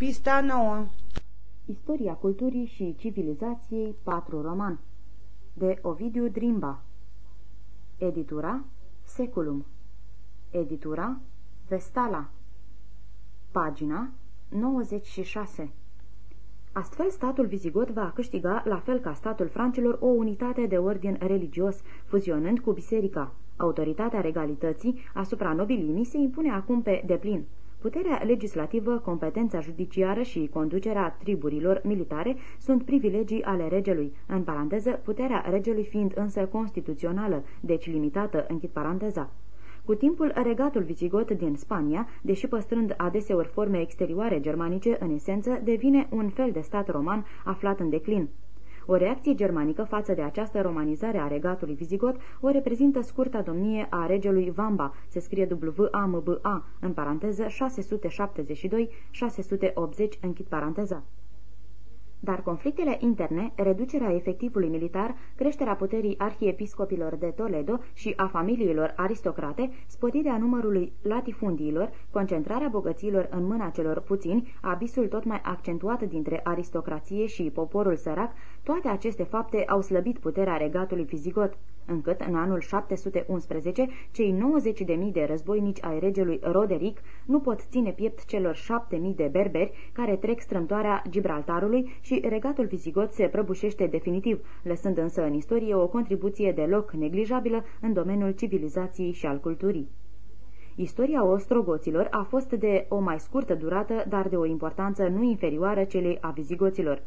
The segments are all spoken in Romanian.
Pista 9 Istoria culturii și civilizației 4 roman De Ovidiu Drimba. Editura Seculum. Editura Vestala. Pagina 96 Astfel, statul vizigot va câștiga, la fel ca statul francilor, o unitate de ordin religios, fuzionând cu biserica. Autoritatea regalității asupra nobilimii se impune acum pe deplin. Puterea legislativă, competența judiciară și conducerea triburilor militare sunt privilegii ale regelui, în paranteză, puterea regelui fiind însă constituțională, deci limitată, închid paranteza. Cu timpul, regatul vizigot din Spania, deși păstrând adeseori forme exterioare germanice, în esență, devine un fel de stat roman aflat în declin. O reacție germanică față de această romanizare a regatului vizigot o reprezintă scurta domnie a regelui Vamba, se scrie W-A-M-B-A, în paranteză 672-680, închid paranteza. Dar conflictele interne, reducerea efectivului militar, creșterea puterii arhiepiscopilor de Toledo și a familiilor aristocrate, sporirea numărului latifundiilor, concentrarea bogăților în mâna celor puțini, abisul tot mai accentuat dintre aristocrație și poporul sărac, toate aceste fapte au slăbit puterea regatului fizigot încât în anul 711 cei 90.000 de războinici ai regelui Roderic nu pot ține piept celor 7.000 de berberi care trec strâmtoarea Gibraltarului și regatul vizigot se prăbușește definitiv, lăsând însă în istorie o contribuție deloc neglijabilă în domeniul civilizației și al culturii. Istoria ostrogoților a fost de o mai scurtă durată, dar de o importanță nu inferioară celei a vizigoților.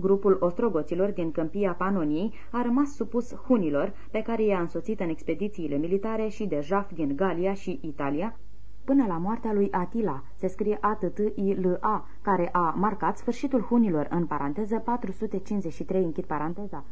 Grupul ostrogoților din câmpia Panoniei a rămas supus hunilor, pe care i-a însoțit în expedițiile militare și de jaf din Galia și Italia, până la moartea lui Atila, se scrie a t t i l a care a marcat sfârșitul hunilor, în paranteză 453, închid paranteza.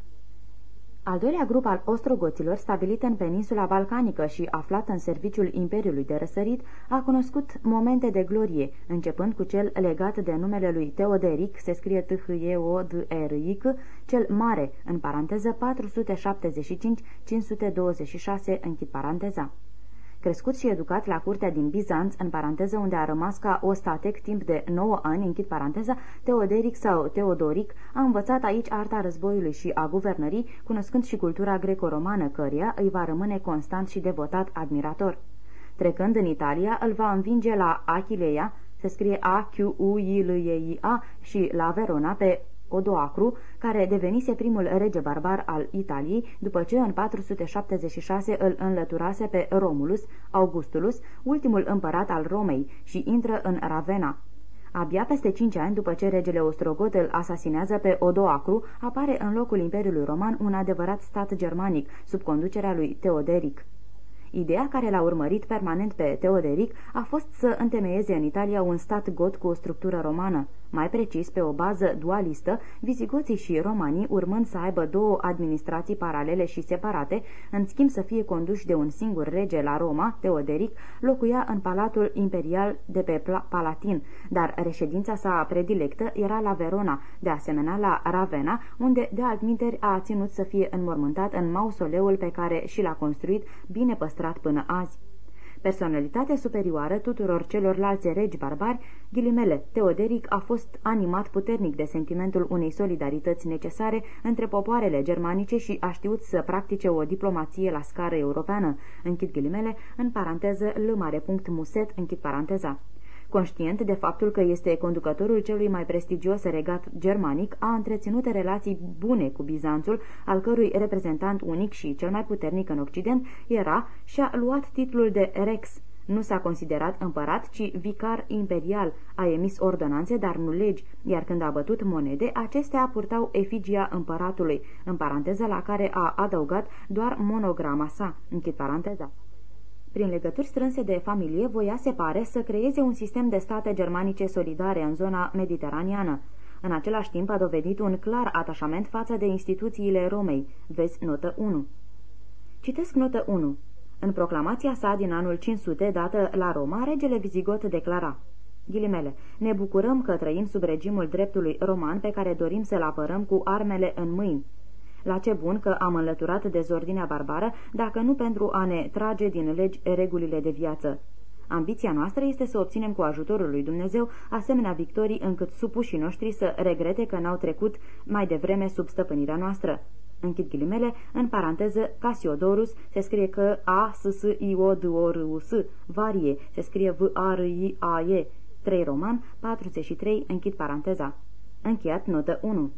Al doilea grup al ostrogoților, stabilit în peninsula balcanică și aflat în serviciul Imperiului de Răsărit, a cunoscut momente de glorie, începând cu cel legat de numele lui Teoderic, se scrie t h e o d r i c cel mare, în paranteză 475-526, închid paranteza crescut și educat la curtea din Bizanț, în paranteză unde a rămas ca ostatec timp de 9 ani, închid paranteza, Teoderic sau Teodoric, a învățat aici arta războiului și a guvernării, cunoscând și cultura greco-romană, căreia îi va rămâne constant și devotat admirator. Trecând în Italia, îl va învinge la Achileia, se scrie A-Q-U-I-L-E-I-A, și la Verona, pe Odoacru, care devenise primul rege barbar al Italiei, după ce în 476 îl înlăturase pe Romulus Augustulus, ultimul împărat al Romei, și intră în Ravenna. Abia peste cinci ani după ce regele Ostrogot îl asasinează pe Odoacru, apare în locul Imperiului Roman un adevărat stat germanic, sub conducerea lui Teoderic. Ideea care l-a urmărit permanent pe Teoderic a fost să întemeieze în Italia un stat got cu o structură romană. Mai precis, pe o bază dualistă, vizigoții și romanii urmând să aibă două administrații paralele și separate, în schimb să fie conduși de un singur rege la Roma, Teoderic, locuia în palatul imperial de pe Palatin, dar reședința sa predilectă era la Verona, de asemenea la Ravenna, unde de altminteri a ținut să fie înmormântat în mausoleul pe care și l-a construit, bine păstrat până azi. Personalitatea superioară tuturor celorlalți regi barbari, ghilimele, Teoderic a fost animat puternic de sentimentul unei solidarități necesare între popoarele germanice și a știut să practice o diplomație la scară europeană, închid ghilimele, în paranteză, l mare punct muset, închid paranteza. Conștient de faptul că este conducătorul celui mai prestigios regat germanic, a întreținut relații bune cu Bizanțul, al cărui reprezentant unic și cel mai puternic în Occident era și a luat titlul de Rex. Nu s-a considerat împărat, ci vicar imperial. A emis ordonanțe, dar nu legi, iar când a bătut monede, acestea purtau efigia împăratului, în paranteză la care a adăugat doar monograma sa, închid paranteza. Prin legături strânse de familie, voia, se pare, să creeze un sistem de state germanice solidare în zona mediteraneană. În același timp a dovedit un clar atașament față de instituțiile Romei. Vezi notă 1. Citesc notă 1. În proclamația sa din anul 500, dată la Roma, regele Vizigot declara Ghilimele, ne bucurăm că trăim sub regimul dreptului roman pe care dorim să-l apărăm cu armele în mâini. La ce bun că am înlăturat dezordinea barbară, dacă nu pentru a ne trage din legi regulile de viață. Ambiția noastră este să obținem cu ajutorul lui Dumnezeu asemenea victorii încât supușii noștri să regrete că n-au trecut mai devreme sub stăpânirea noastră. Închid ghilimele, în paranteză, Casiodorus se scrie că A, S, S, I, O, D, O, R, U, S, Varie, se scrie V, A, R, I, A, E, 3 roman, 43, închid paranteza. Încheiat notă 1.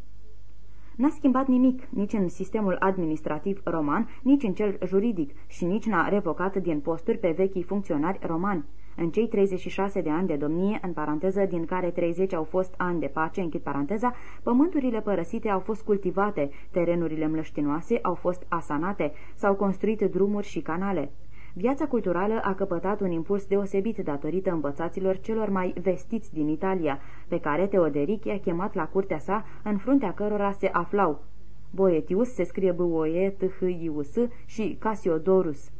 N-a schimbat nimic, nici în sistemul administrativ roman, nici în cel juridic și nici n-a revocat din posturi pe vechii funcționari romani. În cei 36 de ani de domnie, în paranteză, din care 30 au fost ani de pace, închid paranteza, pământurile părăsite au fost cultivate, terenurile mlăștinoase au fost asanate, s-au construit drumuri și canale. Viața culturală a căpătat un impuls deosebit datorită învățaților celor mai vestiți din Italia, pe care Teoderic i-a chemat la curtea sa, în fruntea cărora se aflau Boetius, se scrie b o e t h i u s și Casiodorus.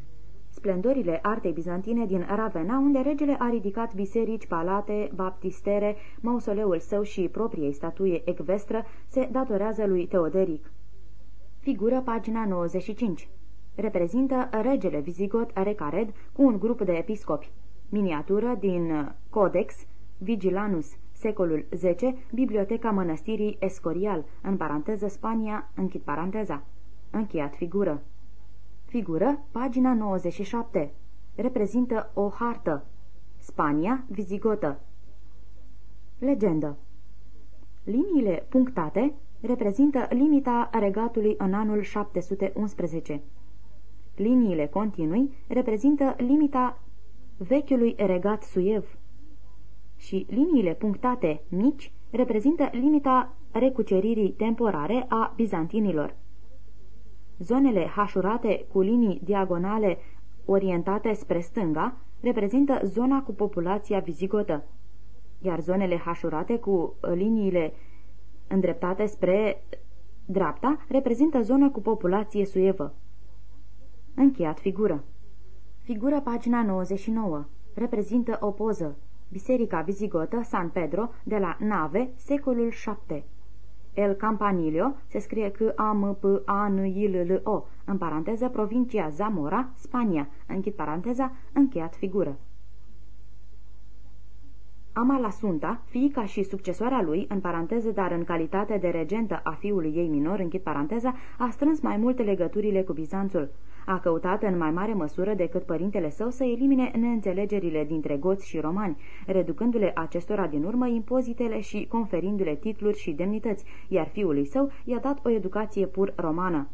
Splendorile artei bizantine din Ravenna, unde regele a ridicat biserici, palate, baptistere, mausoleul său și propriei statuie ecvestră, se datorează lui Teoderic. Figură pagina 95 reprezintă regele vizigot Recared cu un grup de episcopi. Miniatură din Codex Vigilanus, secolul X, Biblioteca Mănăstirii Escorial, în paranteză Spania, închid paranteza. Încheiat figură. Figură, pagina 97. Reprezintă o hartă. Spania, vizigotă. Legendă. Liniile punctate reprezintă limita regatului în anul 711. Liniile continui reprezintă limita vechiului regat suiev și liniile punctate mici reprezintă limita recuceririi temporare a bizantinilor. Zonele hașurate cu linii diagonale orientate spre stânga reprezintă zona cu populația vizigotă, iar zonele hașurate cu liniile îndreptate spre dreapta reprezintă zona cu populație suevă. Încheiat figură. Figură pagina 99. Reprezintă o poză. Biserica vizigotă San Pedro de la Nave, secolul 7. El Campanilio se scrie că a m p a n i l l o în paranteză provincia Zamora, Spania, închid paranteza, încheiat figură. Amala Sunta, fiica și succesoarea lui, în paranteză, dar în calitate de regentă a fiului ei minor, închid paranteza, a strâns mai multe legăturile cu Bizanțul. A căutat în mai mare măsură decât părintele său să elimine neînțelegerile dintre goți și romani, reducându-le acestora din urmă impozitele și conferindu-le titluri și demnități, iar fiului său i-a dat o educație pur romană.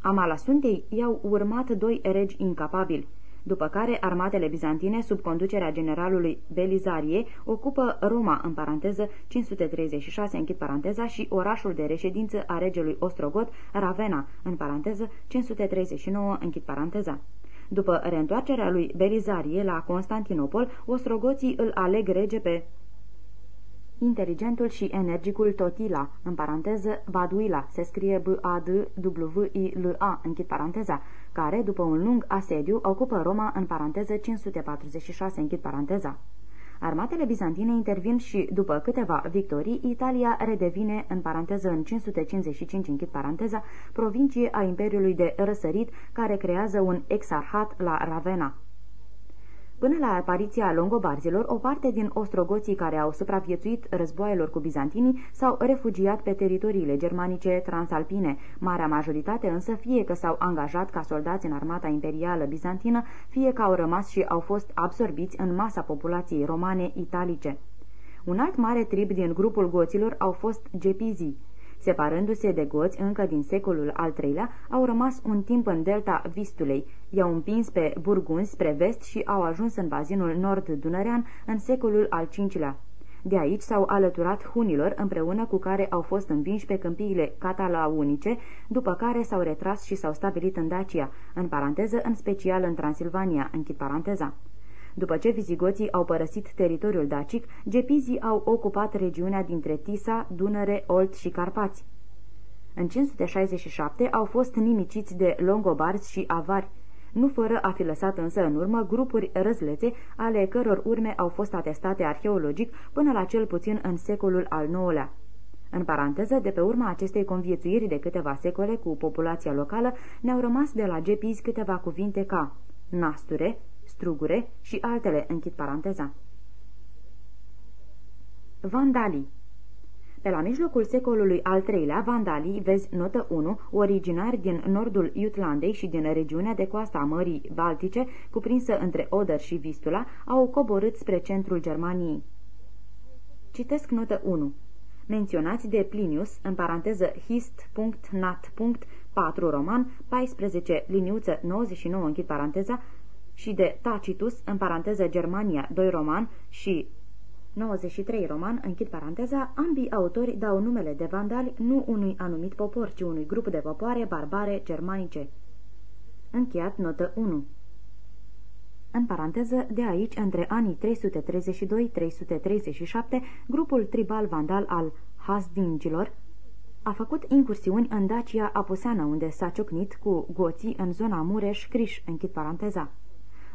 Amalasuntei i-au urmat doi regi incapabili după care armatele bizantine, sub conducerea generalului Belizarie, ocupă Roma, în paranteză 536, închid paranteza, și orașul de reședință a regelui Ostrogot, Ravenna, în paranteză 539, închid paranteza. După reîntoarcerea lui Belizarie la Constantinopol, ostrogoții îl aleg rege pe inteligentul și energicul Totila, în paranteză Baduila, se scrie B-A-D-W-I-L-A, închid paranteza, care, după un lung asediu, ocupă Roma în paranteză 546, închid paranteza. Armatele bizantine intervin și, după câteva victorii, Italia redevine, în paranteză în 555, închid paranteza, provincie a Imperiului de Răsărit, care creează un exarhat la Ravenna. Până la apariția longobarzilor, o parte din ostrogoții care au supraviețuit războaielor cu bizantinii s-au refugiat pe teritoriile germanice transalpine, marea majoritate însă fie că s-au angajat ca soldați în armata imperială bizantină, fie că au rămas și au fost absorbiți în masa populației romane italice. Un alt mare trib din grupul goților au fost gepizii. Separându-se de goți încă din secolul al III-lea, au rămas un timp în delta Vistulei, i-au împins pe burgunzi spre vest și au ajuns în bazinul nord-dunărean în secolul al V-lea. De aici s-au alăturat hunilor, împreună cu care au fost învinși pe câmpiile catalaunice, după care s-au retras și s-au stabilit în Dacia, în paranteză, în special în Transilvania, închid paranteza. După ce vizigoții au părăsit teritoriul dacic, gepizii au ocupat regiunea dintre Tisa, Dunăre, Olt și Carpați. În 567 au fost nimiciți de longobarzi și avari, nu fără a fi lăsat însă în urmă grupuri răzlețe, ale căror urme au fost atestate arheologic până la cel puțin în secolul al IX-lea. În paranteză, de pe urma acestei conviețuiri de câteva secole cu populația locală, ne-au rămas de la gepizi câteva cuvinte ca nasture, strugure și altele, închid paranteza. Vandalii pe la mijlocul secolului al III-lea, vandalii, vezi notă 1, originari din nordul Jutlandei și din regiunea de coasta a Mării Baltice, cuprinsă între Oder și Vistula, au coborât spre centrul Germaniei. Citesc notă 1. Menționați de Plinius, în paranteză hist.nat.4 roman, 14 liniuță 99 închid paranteza, și de Tacitus, în paranteză Germania 2 roman și 93 roman, închid paranteza, ambii autori dau numele de vandali nu unui anumit popor, ci unui grup de popoare barbare germanice. Încheiat notă 1 în paranteză, de aici, între anii 332-337, grupul tribal vandal al Hasdingilor a făcut incursiuni în Dacia Apuseană, unde s-a ciocnit cu goții în zona Mureș-Criș, închid paranteza.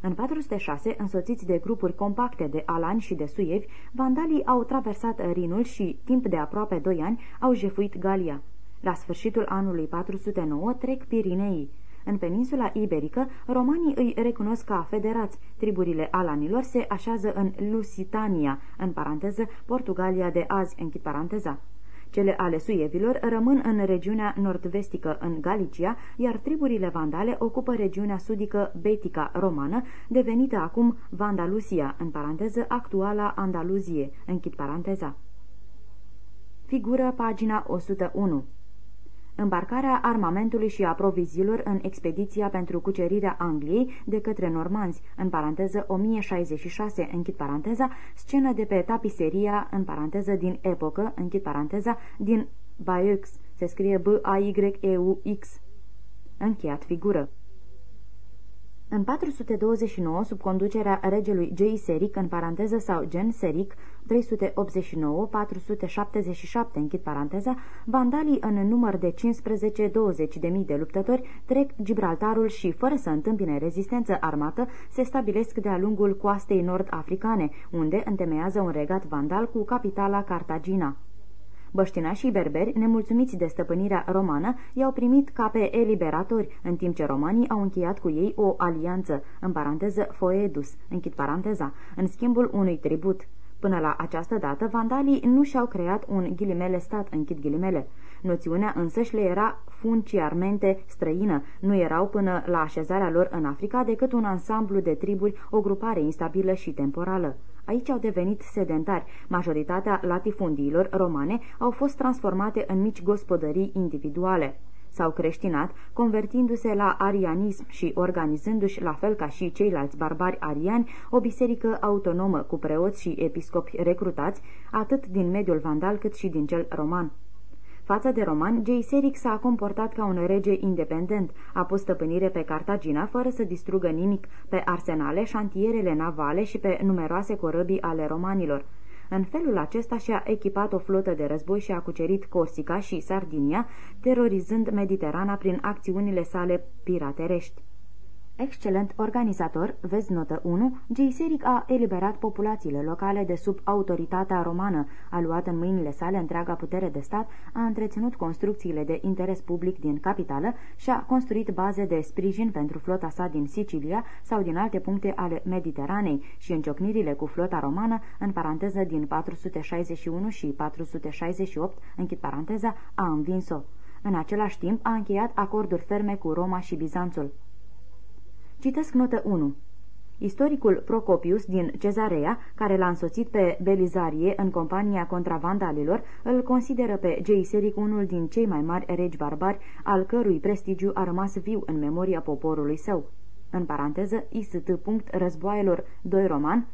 În 406, însoțiți de grupuri compacte de alani și de suievi, vandalii au traversat Rinul și, timp de aproape doi ani, au jefuit Galia. La sfârșitul anului 409 trec Pirineii. În peninsula iberică, romanii îi recunosc ca federați. Triburile alanilor se așează în Lusitania, în paranteză Portugalia de azi, închid paranteza. Cele ale suievilor rămân în regiunea nord-vestică, în Galicia, iar triburile vandale ocupă regiunea sudică betica romană, devenită acum Vandalusia, în paranteză actuala Andaluzie, închid paranteza. Figură pagina 101 Îmbarcarea armamentului și a provizilor în expediția pentru cucerirea Angliei de către normanzi, în paranteză 1066, închid paranteza, scenă de pe tapiseria, în paranteză din epocă, închid paranteza, din Bayeux, se scrie B-A-Y-E-U-X. Încheiat figură. În 429, sub conducerea regelui J. Seric, în paranteză sau Gen Seric, 389-477, închid paranteza, vandalii în număr de 15-20 de mii de luptători trec Gibraltarul și, fără să întâmpine rezistență armată, se stabilesc de-a lungul coastei nord-africane, unde întemeiază un regat vandal cu capitala Cartagina. Băștinașii berberi, nemulțumiți de stăpânirea romană, i-au primit ca pe eliberatori, în timp ce romanii au încheiat cu ei o alianță, în paranteză foedus, închid paranteza, în schimbul unui tribut. Până la această dată, vandalii nu și-au creat un ghilimele stat, închid ghilimele. Noțiunea însăși le era funciarmente străină, nu erau până la așezarea lor în Africa decât un ansamblu de triburi, o grupare instabilă și temporală. Aici au devenit sedentari. Majoritatea latifundiilor romane au fost transformate în mici gospodării individuale. S-au creștinat, convertindu-se la arianism și organizându-și, la fel ca și ceilalți barbari ariani, o biserică autonomă cu preoți și episcopi recrutați, atât din mediul vandal cât și din cel roman. Față de roman, Geiseric s-a comportat ca un rege independent, a pus stăpânire pe Cartagina fără să distrugă nimic, pe arsenale, șantierele navale și pe numeroase corăbii ale romanilor. În felul acesta și-a echipat o flotă de război și a cucerit Corsica și Sardinia, terorizând Mediterana prin acțiunile sale piraterești. Excelent organizator, vezi notă 1, Geiseric a eliberat populațiile locale de sub autoritatea romană, a luat în mâinile sale întreaga putere de stat, a întreținut construcțiile de interes public din capitală și a construit baze de sprijin pentru flota sa din Sicilia sau din alte puncte ale Mediteranei și înciocnirile cu flota romană, în paranteză din 461 și 468, închid paranteza, a învins-o. În același timp a încheiat acorduri ferme cu Roma și Bizanțul. Citesc notă 1. Istoricul Procopius din Cezarea, care l-a însoțit pe Belizarie în compania vandalilor, îl consideră pe Geiseric unul din cei mai mari regi barbari, al cărui prestigiu a rămas viu în memoria poporului său. În paranteză, ist. războaielor 2 roman,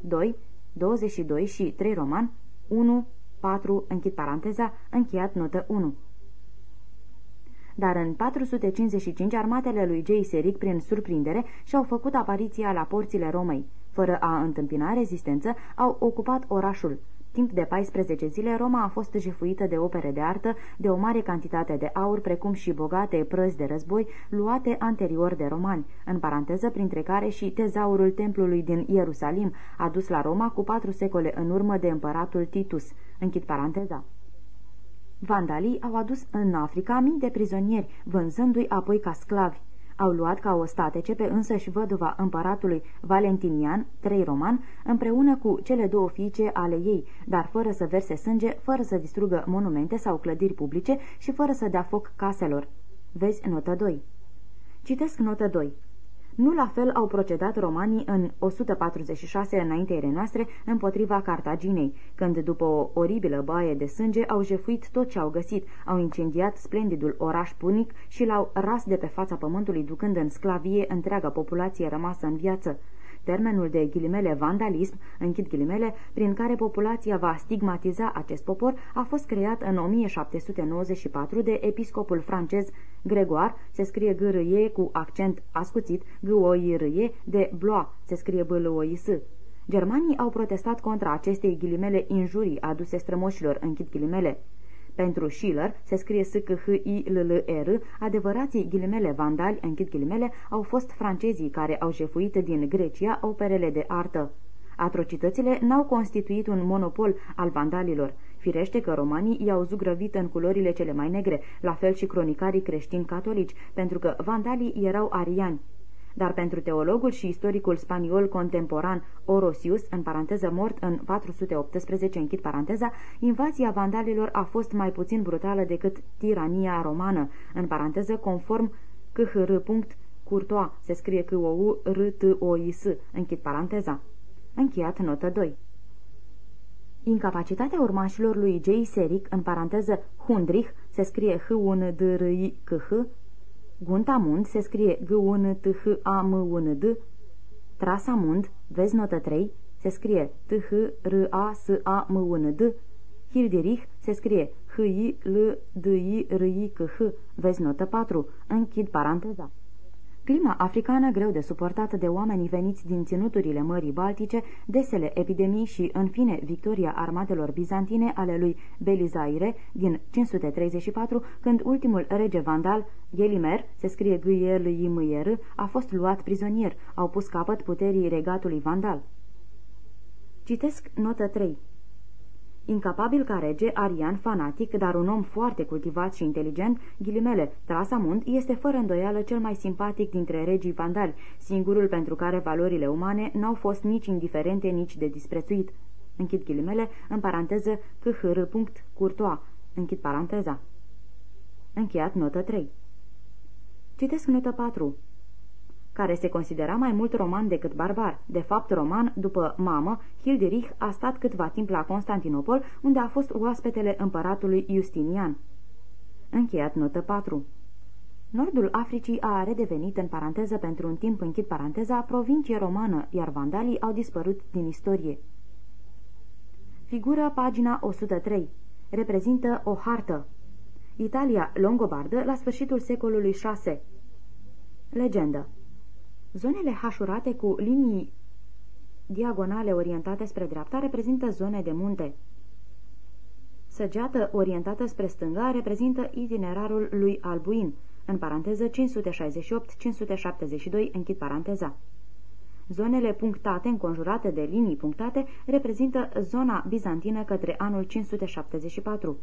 2, 22 și 3 roman, 1, 4, închid paranteza, încheiat notă 1 dar în 455 armatele lui Geiseric, prin surprindere, și-au făcut apariția la porțile Romei. Fără a întâmpina rezistență, au ocupat orașul. Timp de 14 zile, Roma a fost jefuită de opere de artă, de o mare cantitate de aur, precum și bogate prăzi de război, luate anterior de romani, în paranteză printre care și tezaurul templului din Ierusalim, adus la Roma cu patru secole în urmă de împăratul Titus. Închid paranteza. Vandalii au adus în Africa mii de prizonieri, vânzându-i apoi ca sclavi. Au luat ca ostatece pe însăși văduva împăratului Valentinian, trei roman, împreună cu cele două fiice ale ei, dar fără să verse sânge, fără să distrugă monumente sau clădiri publice și fără să dea foc caselor. Vezi notă 2. Citesc notă 2. Nu la fel au procedat romanii în 146 înaintea noastre împotriva Cartaginei, când după o oribilă baie de sânge au jefuit tot ce au găsit, au incendiat splendidul oraș punic și l-au ras de pe fața pământului ducând în sclavie întreaga populație rămasă în viață. Termenul de ghilimele vandalism, închid ghilimele, prin care populația va stigmatiza acest popor, a fost creat în 1794 de episcopul francez Gregoire, se scrie g cu accent ascuțit, g o i de Blois, se scrie b l o i s Germanii au protestat contra acestei ghilimele injurii aduse strămoșilor, închid ghilimele. Pentru Schiller, se scrie s c h i l l r adevărații ghilimele vandali, închid ghilimele, au fost francezii care au jefuit din Grecia operele de artă. Atrocitățile n-au constituit un monopol al vandalilor. Firește că romanii i-au zugrăvit în culorile cele mai negre, la fel și cronicarii creștini catolici, pentru că vandalii erau ariani dar pentru teologul și istoricul spaniol contemporan Orosius, în paranteză mort în 418, închid paranteza, invazia vandalilor a fost mai puțin brutală decât tirania romană, în paranteză conform chr. Courtois, se scrie c o u r t o i s închid paranteza. Încheiat notă 2. Incapacitatea urmașilor lui J. Seric, în paranteză Hundrich, se scrie h u n d r i c h Guntamund se scrie g u n t h a m u n d Trasamund, vezi notă 3, se scrie t h r a s a m u n d Hildirich se scrie h i l d i r i c h vezi notă 4, închid paranteza. Clima africană greu de suportat de oamenii veniți din ținuturile Mării Baltice, desele epidemii și, în fine, victoria armatelor bizantine ale lui Belizaire din 534, când ultimul rege vandal, Gelimer, se scrie g l i m r a fost luat prizonier, au pus capăt puterii regatului vandal. Citesc notă 3. Incapabil ca rege, arian, fanatic, dar un om foarte cultivat și inteligent, ghilimele, Trasamund este fără îndoială cel mai simpatic dintre regii vandali, singurul pentru care valorile umane n-au fost nici indiferente, nici de disprețuit. Închid ghilimele, în paranteză, chr. Courtois. Închid paranteza. Încheiat notă 3. Citesc notă 4 care se considera mai mult roman decât barbar. De fapt, roman, după mamă, Hilderich a stat câtva timp la Constantinopol, unde a fost oaspetele împăratului Justinian. Încheiat notă 4 Nordul Africii a redevenit în paranteză pentru un timp închid paranteza provincie romană, iar vandalii au dispărut din istorie. Figură pagina 103. Reprezintă o hartă. Italia longobardă la sfârșitul secolului 6. Legendă Zonele hașurate cu linii diagonale orientate spre dreapta reprezintă zone de munte. Săgeată orientată spre stânga reprezintă itinerarul lui Albuin, în paranteză 568-572, închid paranteza. Zonele punctate, înconjurate de linii punctate, reprezintă zona bizantină către anul 574.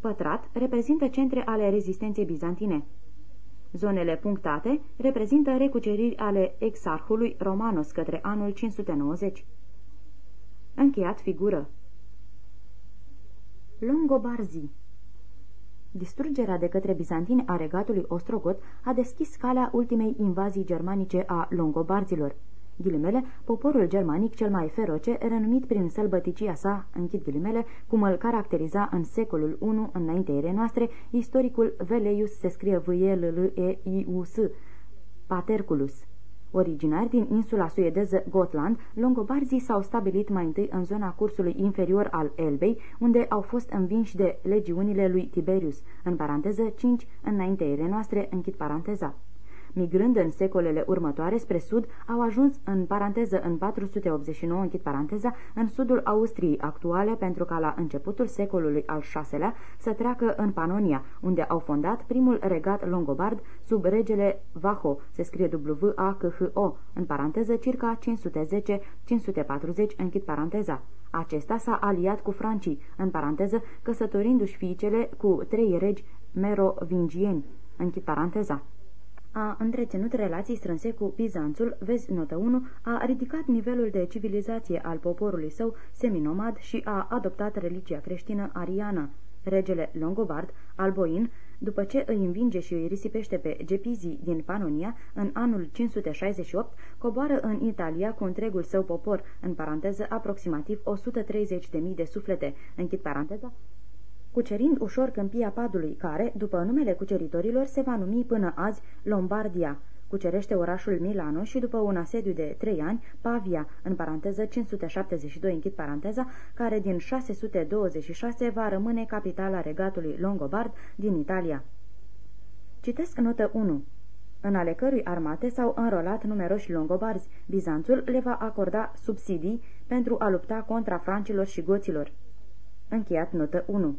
Pătrat reprezintă centre ale rezistenței bizantine. Zonele punctate reprezintă recuceriri ale exarhului Romanos către anul 590. Încheiat figură. Longobarzi. Distrugerea de către bizantini a regatului Ostrogot a deschis calea ultimei invazii germanice a longobarzilor ghilimele, poporul germanic cel mai feroce, renumit prin sălbăticia sa, închid ghilimele, cum îl caracteriza în secolul I înaintea erei noastre, istoricul Veleius se scrie v e l l e i u s Paterculus. Originari din insula suedeză Gotland, longobarzii s-au stabilit mai întâi în zona cursului inferior al Elbei, unde au fost învinși de legiunile lui Tiberius, în paranteză 5 înaintea erei noastre, închid paranteza migrând în secolele următoare spre sud, au ajuns în paranteză în 489, închid paranteza, în sudul Austriei actuale pentru ca la începutul secolului al VI-lea să treacă în Panonia, unde au fondat primul regat longobard sub regele Vaho, se scrie W-A-C-H-O, în paranteză circa 510-540, închid paranteza. Acesta s-a aliat cu francii, în paranteză, căsătorindu-și fiicele cu trei regi merovingieni, închid paranteza. A întreținut relații strânse cu Bizanțul, vezi notă 1, a ridicat nivelul de civilizație al poporului său seminomad și a adoptat religia creștină ariană. Regele Longobard, Alboin, după ce îi învinge și îi risipește pe Gepizi din Panonia, în anul 568, coboară în Italia cu întregul său popor, în paranteză aproximativ 130.000 de suflete, închid paranteza, cucerind ușor câmpia Padului, care, după numele cuceritorilor, se va numi până azi Lombardia. Cucerește orașul Milano și după un asediu de trei ani, Pavia, în paranteză 572, închid paranteza, care din 626 va rămâne capitala regatului Longobard din Italia. Citesc notă 1 în ale cărui armate s-au înrolat numeroși longobarzi. Bizanțul le va acorda subsidii pentru a lupta contra francilor și goților. Încheiat notă 1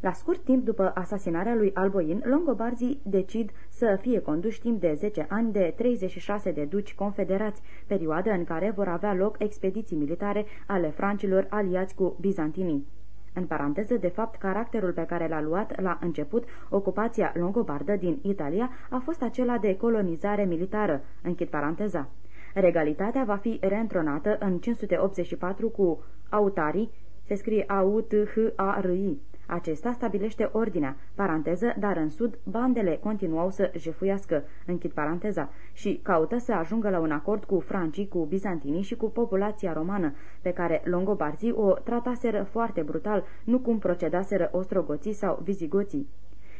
la scurt timp după asasinarea lui Alboin, longobarzii decid să fie conduși timp de 10 ani de 36 de duci confederați, perioadă în care vor avea loc expediții militare ale francilor aliați cu bizantinii. În paranteză, de fapt, caracterul pe care l-a luat la început ocupația longobardă din Italia a fost acela de colonizare militară, închid paranteza. Regalitatea va fi reîntronată în 584 cu autarii, se scrie A-U-T-H-A-R-I, acesta stabilește ordinea, paranteză, dar în sud bandele continuau să jefuiască, închid paranteza, și caută să ajungă la un acord cu francii, cu bizantinii și cu populația romană, pe care longobarzii o trataseră foarte brutal, nu cum procedaseră ostrogoții sau vizigoții.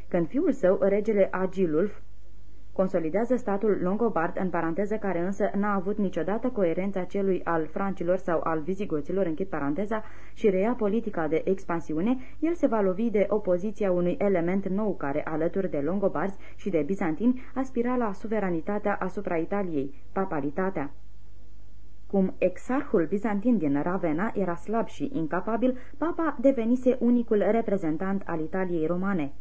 Când fiul său, regele Agilulf, consolidează statul Longobard, în paranteză care însă n-a avut niciodată coerența celui al francilor sau al vizigoților, închid paranteza, și reia politica de expansiune, el se va lovi de opoziția unui element nou care, alături de Longobarzi și de bizantini, aspira la suveranitatea asupra Italiei, papalitatea. Cum exarhul bizantin din Ravenna era slab și incapabil, papa devenise unicul reprezentant al Italiei romane.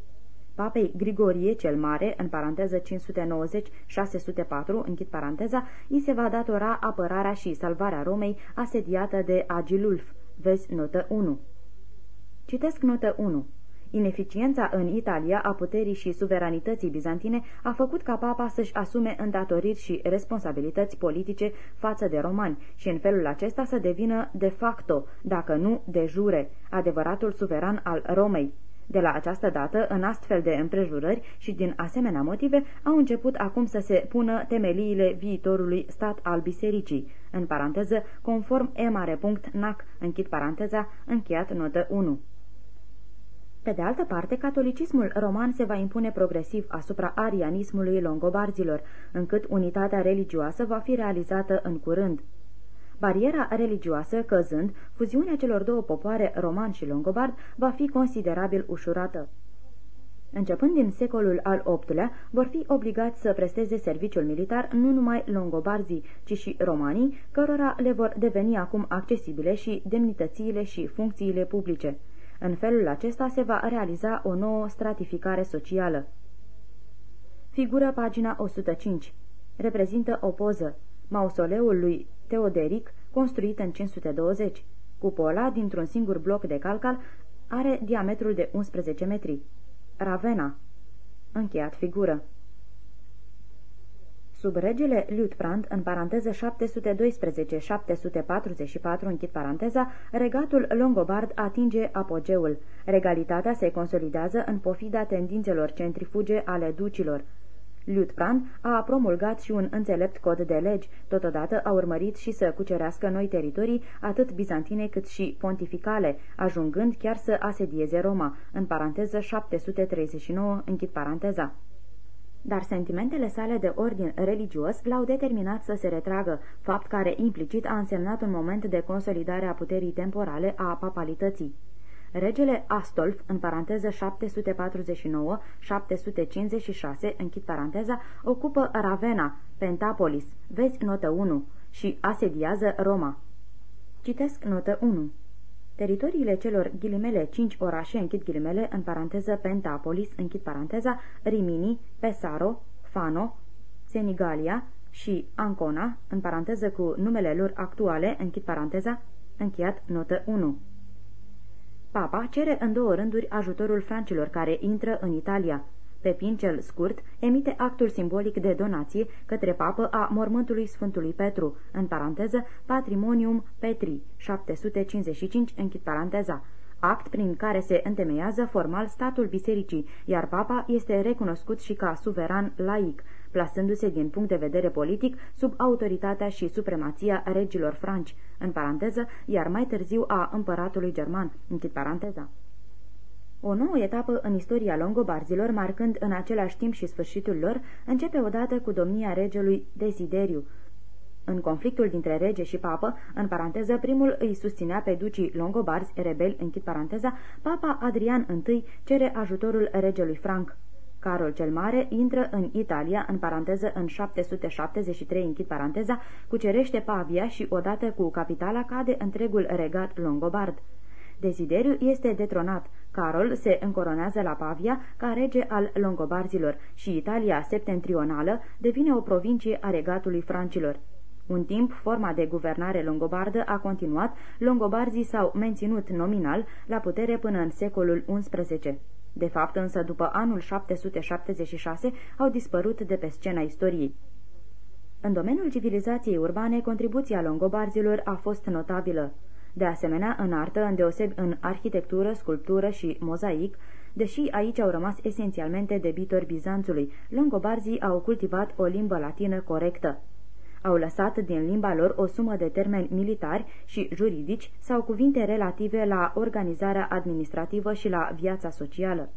Papei Grigorie cel Mare, în paranteză 590-604, închid paranteza, îi se va datora apărarea și salvarea Romei asediată de Agilulf. Vezi notă 1. Citesc notă 1. Ineficiența în Italia a puterii și suveranității bizantine a făcut ca papa să-și asume îndatoriri și responsabilități politice față de romani și în felul acesta să devină de facto, dacă nu de jure, adevăratul suveran al Romei. De la această dată, în astfel de împrejurări și din asemenea motive, au început acum să se pună temeliile viitorului stat al bisericii, în paranteză, conform emare.nac, închid paranteza, încheiat notă 1. Pe de altă parte, catolicismul roman se va impune progresiv asupra arianismului longobarzilor, încât unitatea religioasă va fi realizată în curând. Bariera religioasă căzând, fuziunea celor două popoare, roman și longobard, va fi considerabil ușurată. Începând din secolul al VIII-lea, vor fi obligați să presteze serviciul militar nu numai longobarzii, ci și romanii, cărora le vor deveni acum accesibile și demnitățile și funcțiile publice. În felul acesta se va realiza o nouă stratificare socială. Figură pagina 105. Reprezintă o poză. Mausoleul lui Teoderic, construit în 520. Cupola, dintr-un singur bloc de calcal, are diametrul de 11 metri. Ravena. Încheiat figură. Sub regele Liutprand, în paranteză 712-744, închid paranteza, regatul Longobard atinge apogeul. Regalitatea se consolidează în pofida tendințelor centrifuge ale ducilor. Liutprand a promulgat și un înțelept cod de legi, totodată a urmărit și să cucerească noi teritorii, atât bizantine cât și pontificale, ajungând chiar să asedieze Roma, în paranteză 739, închid paranteza. Dar sentimentele sale de ordin religios l-au determinat să se retragă, fapt care implicit a însemnat un moment de consolidare a puterii temporale a papalității. Regele Astolf, în paranteză 749-756, închid paranteza, ocupă Ravenna, Pentapolis, vezi notă 1, și asediază Roma. Citesc notă 1. Teritoriile celor ghilimele cinci orașe, închid ghilimele, în paranteză Pentapolis, închid paranteza, Rimini, Pesaro, Fano, Senigalia și Ancona, în paranteză cu numele lor actuale, închid paranteza, încheiat notă 1. Papa cere în două rânduri ajutorul francilor care intră în Italia. Pepin cel scurt emite actul simbolic de donație către papă a mormântului Sfântului Petru, în paranteză Patrimonium Petri, 755, închid paranteza, act prin care se întemeiază formal statul bisericii, iar papa este recunoscut și ca suveran laic, plasându-se din punct de vedere politic sub autoritatea și supremația regilor franci, în paranteză, iar mai târziu a împăratului german, închid paranteza. O nouă etapă în istoria longobarzilor, marcând în același timp și sfârșitul lor, începe odată cu domnia regelui Desideriu. În conflictul dintre rege și papă, în paranteză, primul îi susținea pe ducii longobarzi, rebeli, închid paranteza, papa Adrian I cere ajutorul regelui Franc. Carol cel Mare intră în Italia, în paranteză în 773, închid paranteza, cucerește Pavia și odată cu capitala cade întregul regat longobard. Desideriu este detronat. Carol se încoronează la Pavia ca rege al longobarzilor și Italia septentrională devine o provincie a regatului francilor. Un timp, forma de guvernare longobardă a continuat, longobarzii s-au menținut nominal la putere până în secolul XI. De fapt, însă, după anul 776, au dispărut de pe scena istoriei. În domeniul civilizației urbane, contribuția longobarzilor a fost notabilă. De asemenea, în artă, îndeosebi în arhitectură, sculptură și mozaic, deși aici au rămas esențialmente debitori Bizanțului, longobarzii au cultivat o limbă latină corectă. Au lăsat din limba lor o sumă de termeni militari și juridici sau cuvinte relative la organizarea administrativă și la viața socială.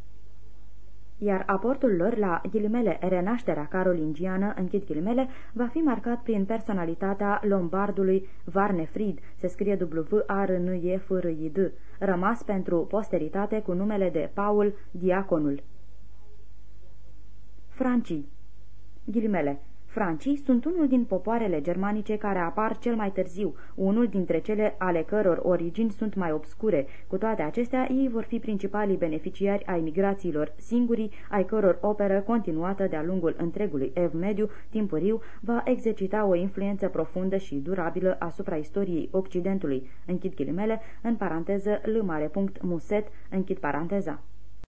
Iar aportul lor la ghilimele renașterea carolingiană, închid ghilimele, va fi marcat prin personalitatea lombardului Varnefrid, se scrie w a r n e f r i d rămas pentru posteritate cu numele de Paul Diaconul. Francii. Ghilimele Francii sunt unul din popoarele germanice care apar cel mai târziu, unul dintre cele ale căror origini sunt mai obscure. Cu toate acestea, ei vor fi principalii beneficiari ai migrațiilor, singurii ai căror operă continuată de-a lungul întregului ev mediu, timpuriu, va exercita o influență profundă și durabilă asupra istoriei Occidentului. Închid ghilimele, în paranteză, l mare punct muset, închid paranteza.